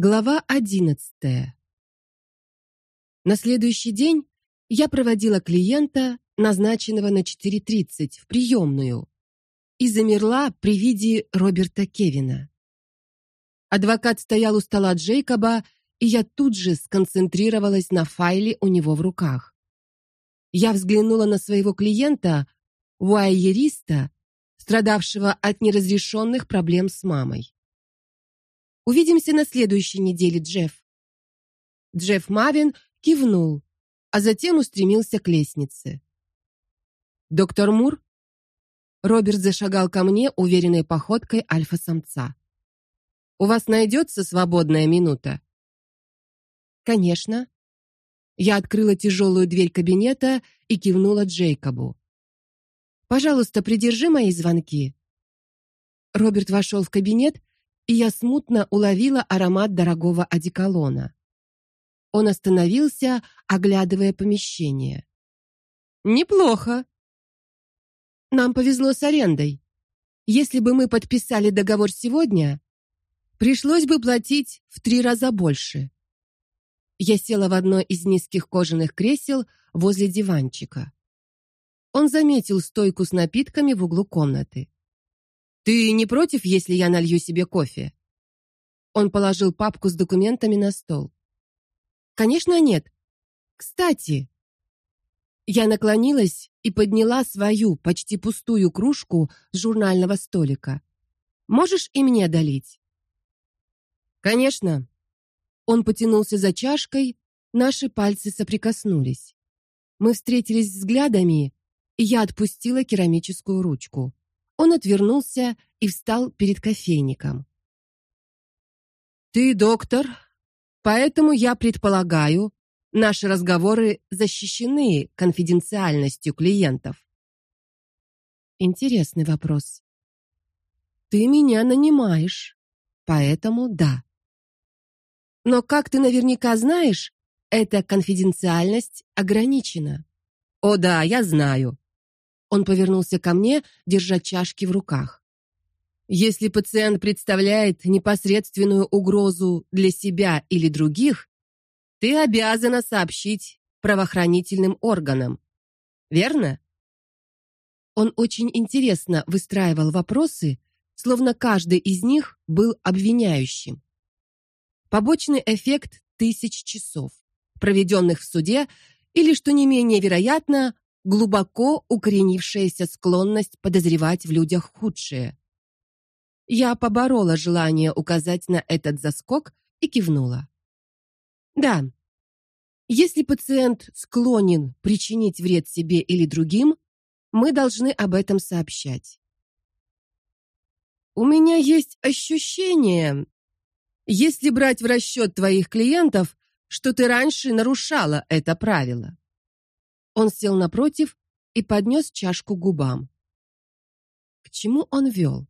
Глава одиннадцатая. На следующий день я проводила клиента, назначенного на 4:30 в приемную, и замерла при виде Роберта Кевина. Адвокат стоял у стола Джейкоба, и я тут же сконцентрировалась на файле у него в руках. Я взглянула на своего клиента, вуайериста, страдавшего от неразрешенных проблем с мамой. Увидимся на следующей неделе, Джефф. Джефф Мавин кивнул, а затем устремился к лестнице. Доктор Мур Роберт зашагал ко мне уверенной походкой альфа-самца. У вас найдется свободная минута? Конечно. Я открыла тяжелую дверь кабинета и кивнула Джейкобу. Пожалуйста, придержи мои звонки. Роберт вошел в кабинет и я смутно уловила аромат дорогого одеколона. Он остановился, оглядывая помещение. Неплохо. Нам повезло с арендой. Если бы мы подписали договор сегодня, пришлось бы платить в три раза больше. Я села в одно из низких кожаных кресел возле диванчика. Он заметил стойку с напитками в углу комнаты. Ты не против, если я налью себе кофе? Он положил папку с документами на стол. Конечно, нет. Кстати, я наклонилась и подняла свою почти пустую кружку с журнального столика. Можешь и мне долить? Конечно. Он потянулся за чашкой, наши пальцы соприкоснулись. Мы встретились взглядами, и я отпустила керамическую ручку. Он отвернулся и встал перед кофейником. Ты доктор, поэтому я предполагаю, наши разговоры защищены конфиденциальностью клиентов. Интересный вопрос. Ты меня нанимаешь, поэтому да. Но как ты наверняка знаешь, эта конфиденциальность ограничена. О да, я знаю. Он повернулся ко мне, держа чашки в руках. Если пациент представляет непосредственную угрозу для себя или других, ты обязана сообщить правоохранительным органам. Верно? Он очень интересно выстраивал вопросы, словно каждый из них был обвиняющим. Побочный эффект тысяч часов, проведенных в суде, или что не менее вероятно, глубоко укоренившаяся склонность подозревать в людях худшее. Я поборола желание указать на этот заскок и кивнула. Да. Если пациент склонен причинить вред себе или другим, мы должны об этом сообщать. У меня есть ощущение, если брать в расчет твоих клиентов, что ты раньше нарушала это правило. Он сел напротив и поднес чашку губам. К чему он вел?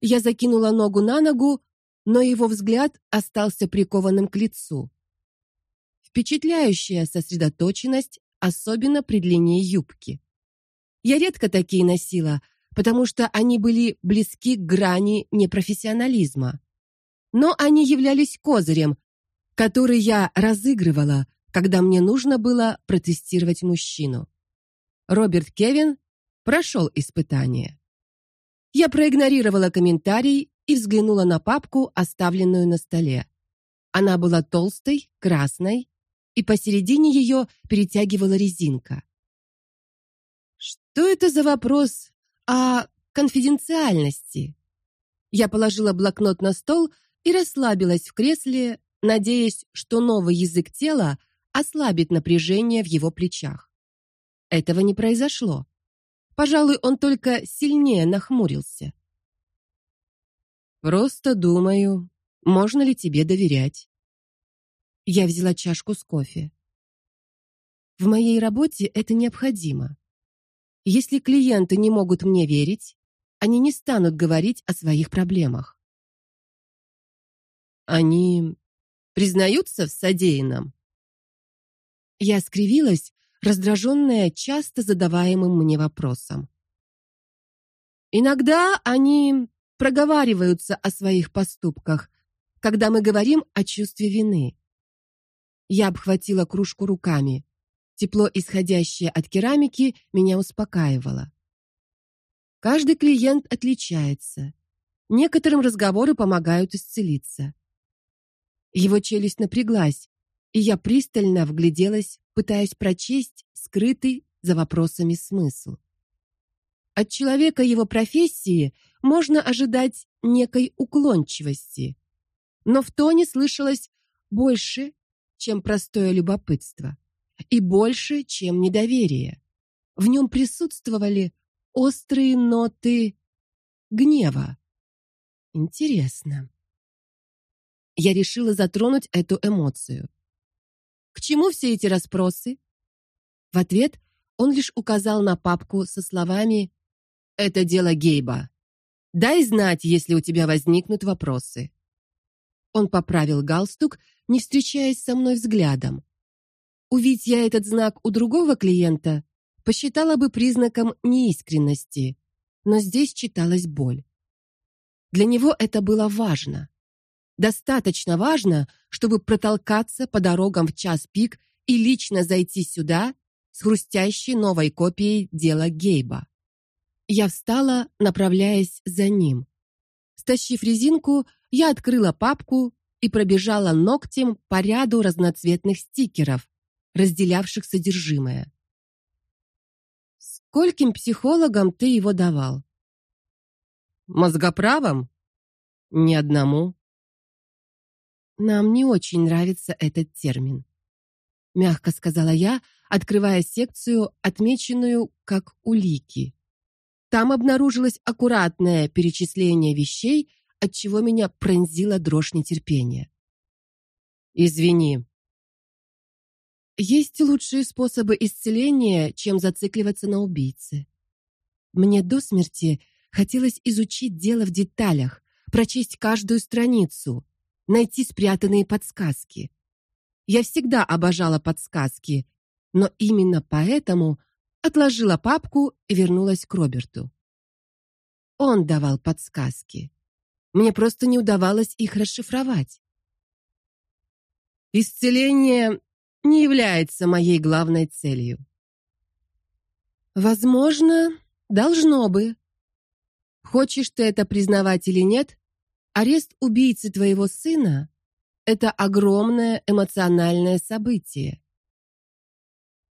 Я закинула ногу на ногу, но его взгляд остался прикованным к лицу. Впечатляющая сосредоточенность, особенно при длине юбки. Я редко такие носила, потому что они были близки к грани непрофессионализма. Но они являлись козырем, который я разыгрывала, когда мне нужно было протестировать мужчину. Роберт Кевин прошел испытание. Я проигнорировала комментарий и взглянула на папку, оставленную на столе. Она была толстой, красной, и посередине ее перетягивала резинка. Что это за вопрос о конфиденциальности? Я положила блокнот на стол и расслабилась в кресле, надеясь, что новый язык тела ослабит напряжение в его плечах. Этого не произошло. Пожалуй, он только сильнее нахмурился. Просто думаю, можно ли тебе доверять. Я взяла чашку с кофе. В моей работе это необходимо. Если клиенты не могут мне верить, они не станут говорить о своих проблемах. Они признаются в содеянном. Я скривилась, раздраженная часто задаваемым мне вопросом. Иногда они проговариваются о своих поступках, когда мы говорим о чувстве вины. Я обхватила кружку руками. Тепло, исходящее от керамики, меня успокаивало. Каждый клиент отличается. Некоторым разговоры помогают исцелиться. Его челюсть напряглась, и я пристально вгляделась, пытаясь прочесть скрытый за вопросами смысл. От человека его профессии можно ожидать некой уклончивости, но в тоне слышалось больше, чем простое любопытство, и больше, чем недоверие. В нем присутствовали острые ноты гнева. Интересно. Я решила затронуть эту эмоцию. К чему все эти расспросы? В ответ он лишь указал на папку со словами: "Это дело Гейба. Дай знать, если у тебя возникнут вопросы". Он поправил галстук, не встречаясь со мной взглядом. Увидеть я этот знак у другого клиента, посчитала бы признаком неискренности, но здесь читалась боль. Для него это было важно достаточно важно, чтобы протолкаться по дорогам в час пик и лично зайти сюда с хрустящей новой копией дела Гейба. Я встала, направляясь за ним. Стащив резинку, я открыла папку и пробежала ногтем по ряду разноцветных стикеров, разделявших содержимое. Скольким психологам ты его давал? Мозгоправам? Ни одному. Нам не очень нравится этот термин, мягко сказала я, открывая секцию, отмеченную как улики. Там обнаружилось аккуратное перечисление вещей, от чего меня пронзила дрожь нетерпения. Извини. Есть лучшие способы исцеления, чем зацикливаться на убийце. Мне до смерти хотелось изучить дело в деталях, прочесть каждую страницу, найти спрятанные подсказки. Я всегда обожала подсказки, но именно поэтому отложила папку и вернулась к Роберту. Он давал подсказки. Мне просто не удавалось их расшифровать. Исцеление не является моей главной целью. Возможно, должно бы. Хочешь ты это признавать или нет, Арест убийцы твоего сына это огромное эмоциональное событие.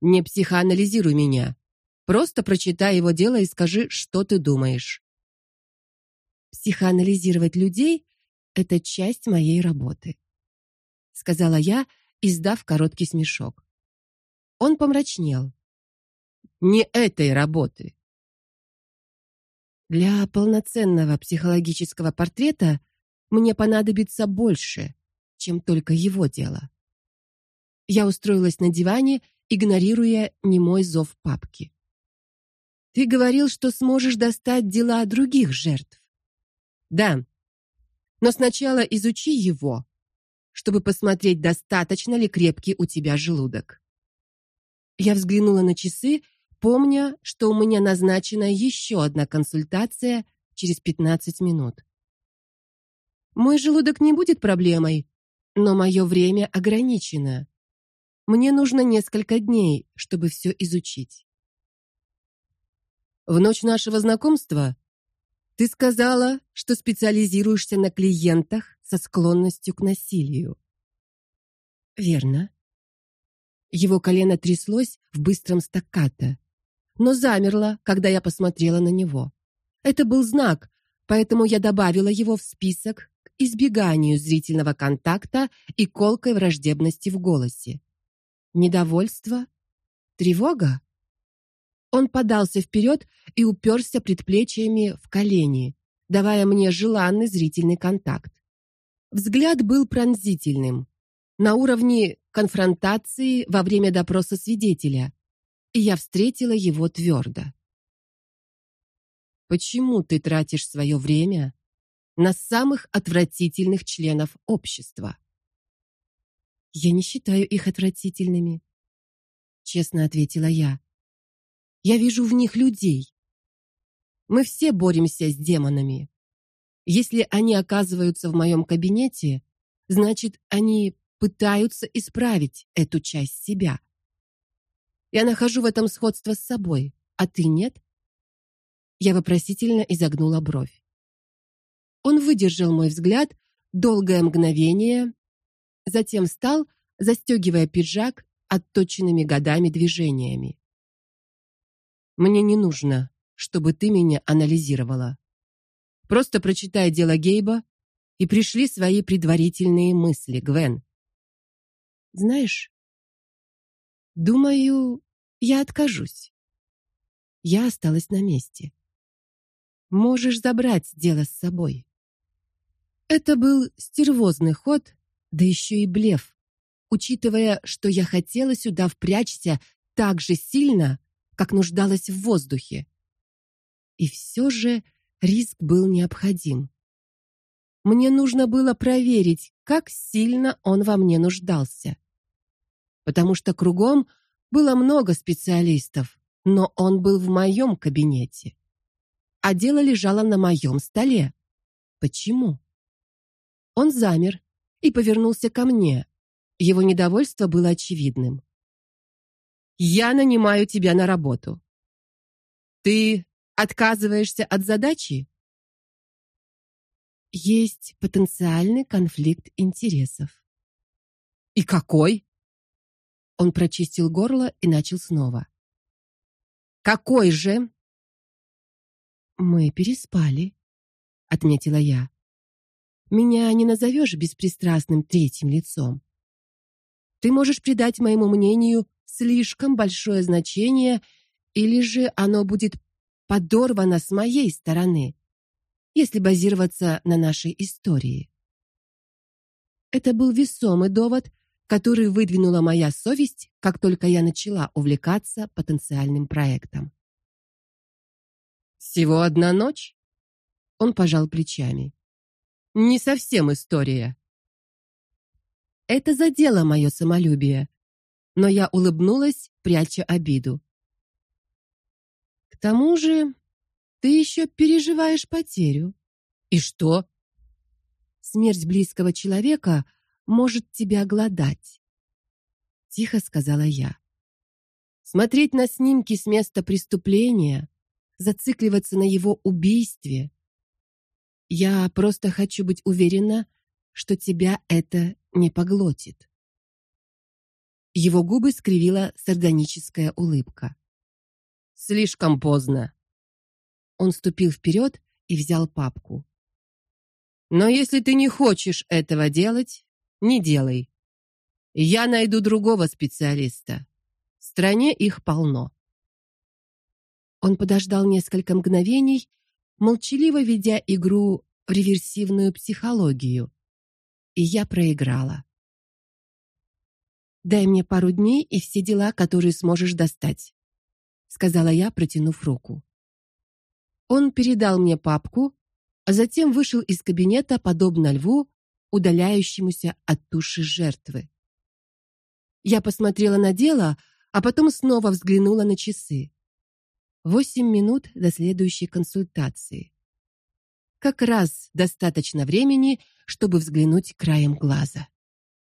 Не психоанализируй меня. Просто прочитай его дело и скажи, что ты думаешь. Психоанализировать людей это часть моей работы, сказала я, издав короткий смешок. Он помрачнел. Не этой работы. Для полноценного психологического портрета мне понадобится больше, чем только его дело. Я устроилась на диване, игнорируя немой зов папки. Ты говорил, что сможешь достать дела других жертв. Да. Но сначала изучи его, чтобы посмотреть, достаточно ли крепкий у тебя желудок. Я взглянула на часы, помня, что у меня назначена еще одна консультация через 15 минут. Мой желудок не будет проблемой, но мое время ограничено. Мне нужно несколько дней, чтобы все изучить. В ночь нашего знакомства ты сказала, что специализируешься на клиентах со склонностью к насилию. Верно. Его колено тряслось в быстром стаккато, но замерло, когда я посмотрела на него. Это был знак, поэтому я добавила его в список избеганию зрительного контакта и колкой враждебности в голосе. Недовольство, тревога. Он подался вперед и уперся предплечьями в колени, давая мне желанный зрительный контакт. Взгляд был пронзительным, на уровне конфронтации во время допроса свидетеля, и я встретила его твердо. Почему ты тратишь свое время на самых отвратительных членов общества. Я не считаю их отвратительными, честно ответила я. Я вижу в них людей. Мы все боремся с демонами. Если они оказываются в моем кабинете, значит, они пытаются исправить эту часть себя. Я нахожу в этом сходство с собой, а ты нет? Я вопросительно изогнула бровь. Он выдержал мой взгляд долгое мгновение, затем встал, застегивая пиджак отточенными годами движениями. Мне не нужно, чтобы ты меня анализировала. Просто прочитай дело Гейба и пришли свои предварительные мысли, Гвен. Знаешь, думаю, я откажусь. Я осталась на месте. Можешь забрать дело с собой. Это был стервозный ход, да еще и блеф, учитывая, что я хотела сюда впрячься так же сильно, как нуждалась в воздухе. И все же риск был необходим. Мне нужно было проверить, как сильно он во мне нуждался. Потому что кругом было много специалистов, но он был в моем кабинете. А дело лежало на моем столе. Почему? Он замер и повернулся ко мне. Его недовольство было очевидным. Я нанимаю тебя на работу. Ты отказываешься от задачи? Есть потенциальный конфликт интересов. И какой? Он прочистил горло и начал снова. Какой же? Мы переспали, отметила я. Меня не назовешь беспристрастным третьим лицом. Ты можешь придать моему мнению слишком большое значение, или же оно будет подорвано с моей стороны, если базироваться на нашей истории. Это был весомый довод, который выдвинула моя совесть, как только я начала увлекаться потенциальным проектом. Всего одна ночь? Он пожал плечами. Не совсем история. Это задело мое самолюбие, но я улыбнулась, пряча обиду. К тому же, ты еще переживаешь потерю. И что? Смерть близкого человека может тебя глодать, тихо сказала я. Смотреть на снимки с места преступления, зацикливаться на его убийстве. Я просто хочу быть уверена, что тебя это не поглотит. Его губы скривила сардоническая улыбка. Слишком поздно. Он ступил вперед и взял папку. Но если ты не хочешь этого делать, не делай. Я найду другого специалиста. В стране их полно. Он подождал несколько мгновений, молчаливо ведя игру в реверсивную психологию. И я проиграла. Дай мне пару дней и все дела, которые сможешь достать, сказала я, протянув руку. Он передал мне папку, а затем вышел из кабинета подобно льву, удаляющемуся от туши жертвы. Я посмотрела на дело, а потом снова взглянула на часы. Восемь минут до следующей консультации. Как раз достаточно времени, чтобы взглянуть краем глаза.